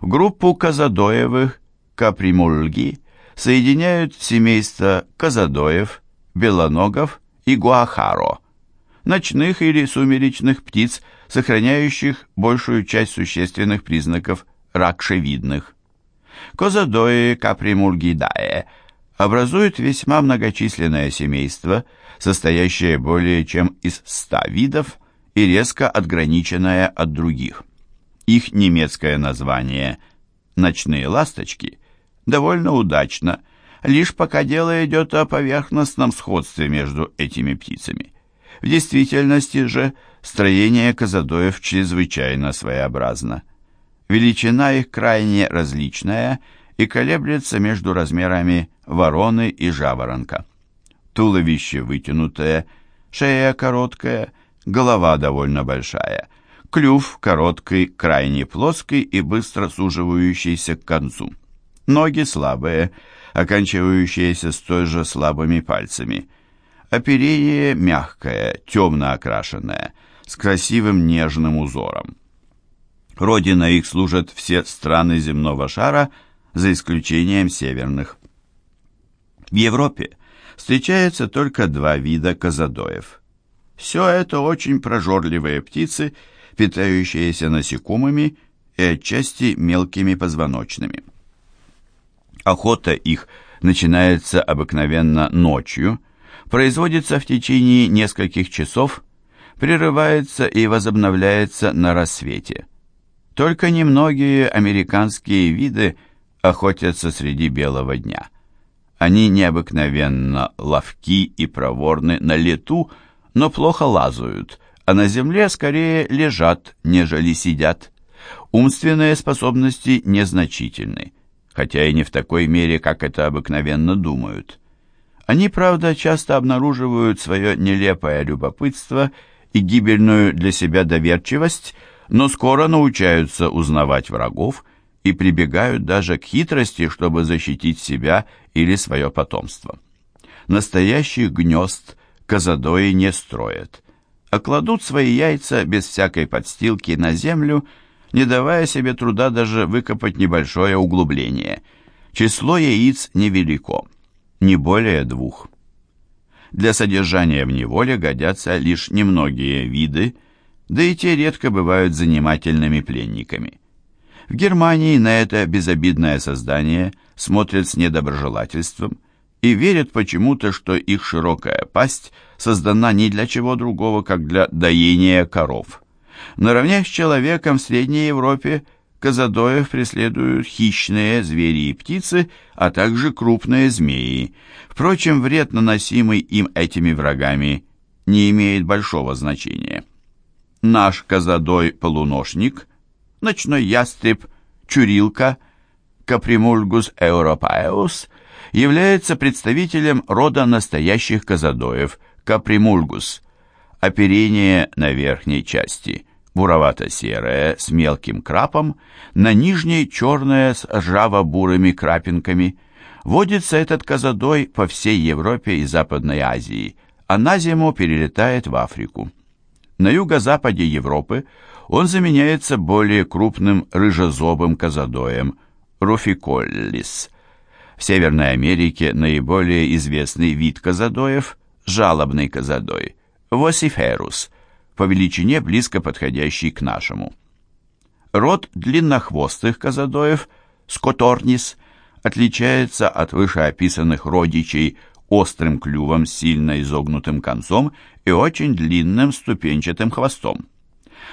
Группу казадоевых капримульги соединяют семейства казадоев, белоногов и гуахаро, ночных или сумеречных птиц, сохраняющих большую часть существенных признаков ракшевидных. Козадои капримульгидае образуют весьма многочисленное семейство, состоящее более чем из ста видов и резко отграниченное от других. Их немецкое название «ночные ласточки» довольно удачно, лишь пока дело идет о поверхностном сходстве между этими птицами. В действительности же строение казадоев чрезвычайно своеобразно. Величина их крайне различная и колеблется между размерами вороны и жаворонка. Туловище вытянутое, шея короткая, голова довольно большая, клюв короткий, крайне плоский и быстро суживающийся к концу. Ноги слабые, оканчивающиеся столь же слабыми пальцами. Оперение мягкое, темно окрашенное, с красивым нежным узором. Родина их служат все страны земного шара, за исключением северных. В Европе встречается только два вида казадоев. Все это очень прожорливые птицы, питающиеся насекомыми и отчасти мелкими позвоночными. Охота их начинается обыкновенно ночью, производится в течение нескольких часов, прерывается и возобновляется на рассвете. Только немногие американские виды охотятся среди белого дня. Они необыкновенно ловки и проворны на лету, но плохо лазают, а на земле скорее лежат, нежели сидят. Умственные способности незначительны хотя и не в такой мере, как это обыкновенно думают. Они, правда, часто обнаруживают свое нелепое любопытство и гибельную для себя доверчивость, но скоро научаются узнавать врагов и прибегают даже к хитрости, чтобы защитить себя или свое потомство. Настоящих гнезд казадои не строят, а кладут свои яйца без всякой подстилки на землю не давая себе труда даже выкопать небольшое углубление. Число яиц невелико, не более двух. Для содержания в неволе годятся лишь немногие виды, да и те редко бывают занимательными пленниками. В Германии на это безобидное создание смотрят с недоброжелательством и верят почему-то, что их широкая пасть создана не для чего другого, как для доения коров. Наравне с человеком в Средней Европе казадоев преследуют хищные звери и птицы, а также крупные змеи. Впрочем, вред, наносимый им этими врагами, не имеет большого значения. Наш казадой-полуношник, ночной ястреб, чурилка, капримульгус европаеус, является представителем рода настоящих казадоев, капримульгус. Оперение на верхней части – буровато-серое с мелким крапом, на нижней черное с ржаво-бурыми крапинками. Водится этот казадой по всей Европе и Западной Азии, а на зиму перелетает в Африку. На юго-западе Европы он заменяется более крупным рыжезобым казадоем руфиколлис. В Северной Америке наиболее известный вид казадоев – жалобный казадой – восиферус – по величине близко подходящий к нашему. Род длиннохвостых казадоев, скоторнис, отличается от вышеописанных родичей острым клювом с сильно изогнутым концом и очень длинным ступенчатым хвостом.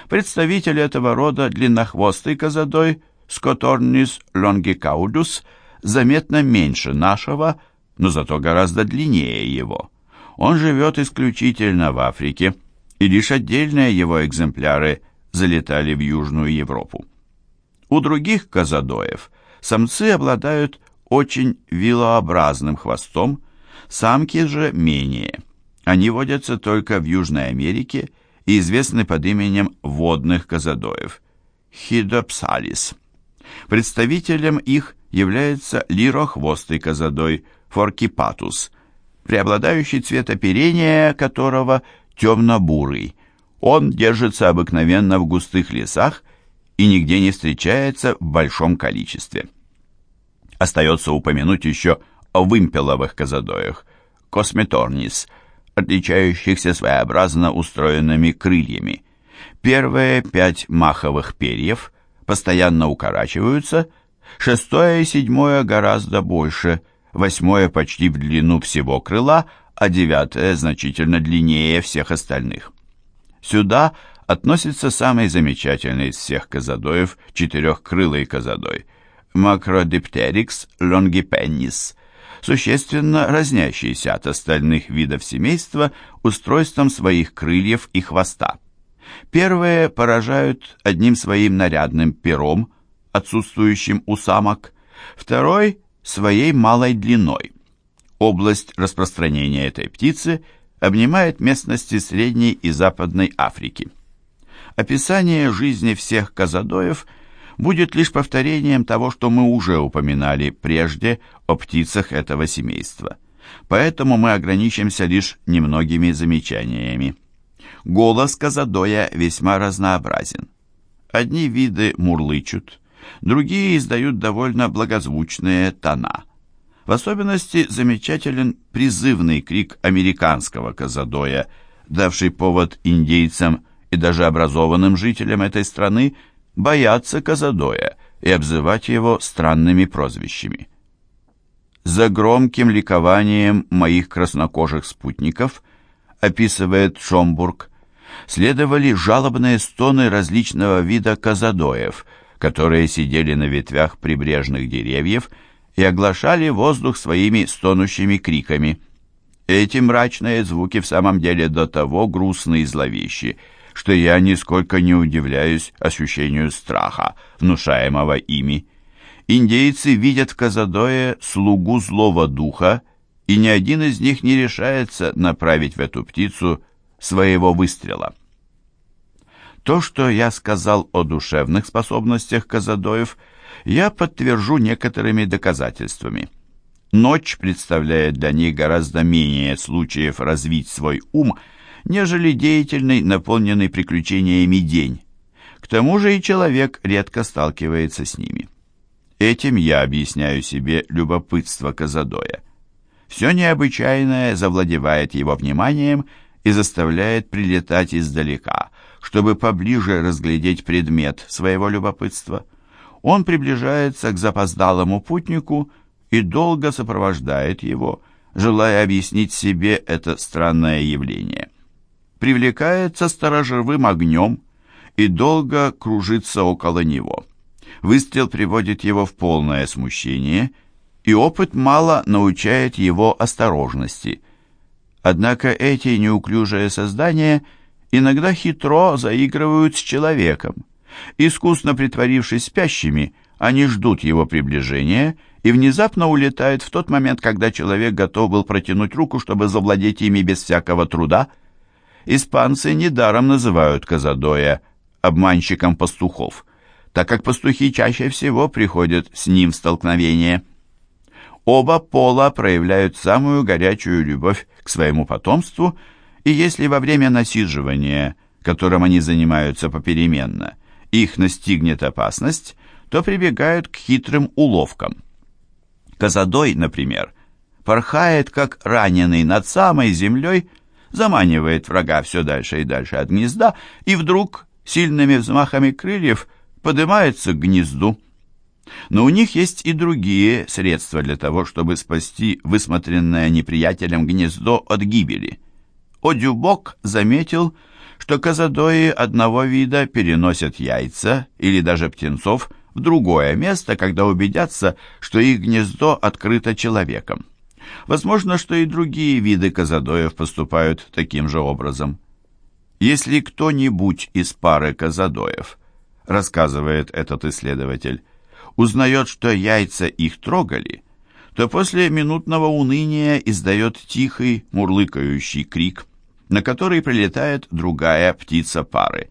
Представитель этого рода длиннохвостый казадой Скоторнис лонгикаудус заметно меньше нашего, но зато гораздо длиннее его. Он живет исключительно в Африке, и лишь отдельные его экземпляры залетали в Южную Европу. У других казадоев самцы обладают очень вилообразным хвостом, самки же менее. Они водятся только в Южной Америке и известны под именем водных казадоев – хидопсалис. Представителем их является лирохвостый казадой – форкипатус, преобладающий цвет оперения которого темно-бурый. Он держится обыкновенно в густых лесах и нигде не встречается в большом количестве. Остается упомянуть еще о вымпеловых казадоях, косметорнис, отличающихся своеобразно устроенными крыльями. Первые пять маховых перьев постоянно укорачиваются, шестое и седьмое гораздо больше, восьмое почти в длину всего крыла, а девятое значительно длиннее всех остальных. Сюда относится самый замечательный из всех казадоев четырехкрылый казадой – Macrodipteryx longipennis, существенно разнящийся от остальных видов семейства устройством своих крыльев и хвоста. Первые поражают одним своим нарядным пером, отсутствующим у самок, второй – своей малой длиной. Область распространения этой птицы обнимает местности Средней и Западной Африки. Описание жизни всех казадоев будет лишь повторением того, что мы уже упоминали прежде о птицах этого семейства. Поэтому мы ограничимся лишь немногими замечаниями. Голос казадоя весьма разнообразен. Одни виды мурлычут, другие издают довольно благозвучные тона. В особенности замечателен призывный крик американского казадоя, давший повод индейцам и даже образованным жителям этой страны бояться Казадоя и обзывать его странными прозвищами. За громким ликованием моих краснокожих спутников, описывает Шомбург, следовали жалобные стоны различного вида казадоев, которые сидели на ветвях прибрежных деревьев и оглашали воздух своими стонущими криками. Эти мрачные звуки в самом деле до того грустны и зловещи, что я нисколько не удивляюсь ощущению страха, внушаемого ими. Индейцы видят в Казадое слугу злого духа, и ни один из них не решается направить в эту птицу своего выстрела. То, что я сказал о душевных способностях Казадоев, я подтвержу некоторыми доказательствами. Ночь представляет для них гораздо менее случаев развить свой ум, нежели деятельный, наполненный приключениями день. К тому же и человек редко сталкивается с ними. Этим я объясняю себе любопытство Казадоя. Все необычайное завладевает его вниманием и заставляет прилетать издалека, чтобы поближе разглядеть предмет своего любопытства. Он приближается к запоздалому путнику и долго сопровождает его, желая объяснить себе это странное явление привлекается сторожевым огнем и долго кружится около него. Выстрел приводит его в полное смущение, и опыт мало научает его осторожности. Однако эти неуклюжие создания иногда хитро заигрывают с человеком. Искусно притворившись спящими, они ждут его приближения и внезапно улетают в тот момент, когда человек готов был протянуть руку, чтобы завладеть ими без всякого труда – Испанцы недаром называют Казадоя обманщиком пастухов, так как пастухи чаще всего приходят с ним в столкновение. Оба пола проявляют самую горячую любовь к своему потомству, и если во время насиживания, которым они занимаются попеременно, их настигнет опасность, то прибегают к хитрым уловкам. Казадой, например, порхает, как раненый над самой землей, заманивает врага все дальше и дальше от гнезда, и вдруг сильными взмахами крыльев поднимается к гнезду. Но у них есть и другие средства для того, чтобы спасти высмотренное неприятелем гнездо от гибели. Одюбок заметил, что казадои одного вида переносят яйца или даже птенцов в другое место, когда убедятся, что их гнездо открыто человеком. Возможно, что и другие виды казадоев поступают таким же образом. Если кто-нибудь из пары казадоев, рассказывает этот исследователь, узнает, что яйца их трогали, то после минутного уныния издает тихий мурлыкающий крик, на который прилетает другая птица пары.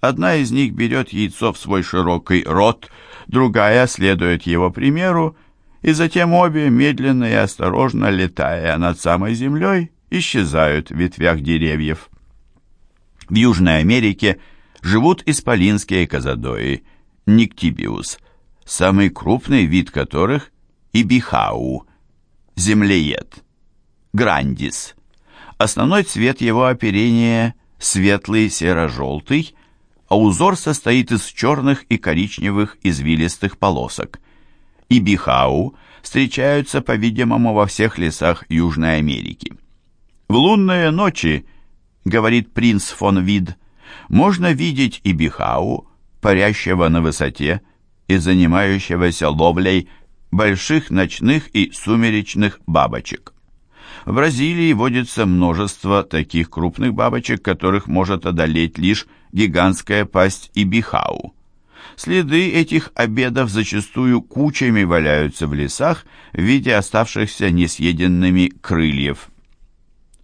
Одна из них берет яйцо в свой широкий рот, другая следует его примеру и затем обе, медленно и осторожно летая над самой землей, исчезают в ветвях деревьев. В Южной Америке живут исполинские казадои, Никтибиус, самый крупный вид которых – Ибихау, землеед, Грандис. Основной цвет его оперения – светлый серо-желтый, а узор состоит из черных и коричневых извилистых полосок. Ибихау встречаются, по-видимому, во всех лесах Южной Америки. В лунные ночи, говорит принц фон Вид, можно видеть Ибихау, парящего на высоте и занимающегося ловлей больших ночных и сумеречных бабочек. В Бразилии водится множество таких крупных бабочек, которых может одолеть лишь гигантская пасть Ибихау. Следы этих обедов зачастую кучами валяются в лесах в виде оставшихся несъеденными крыльев.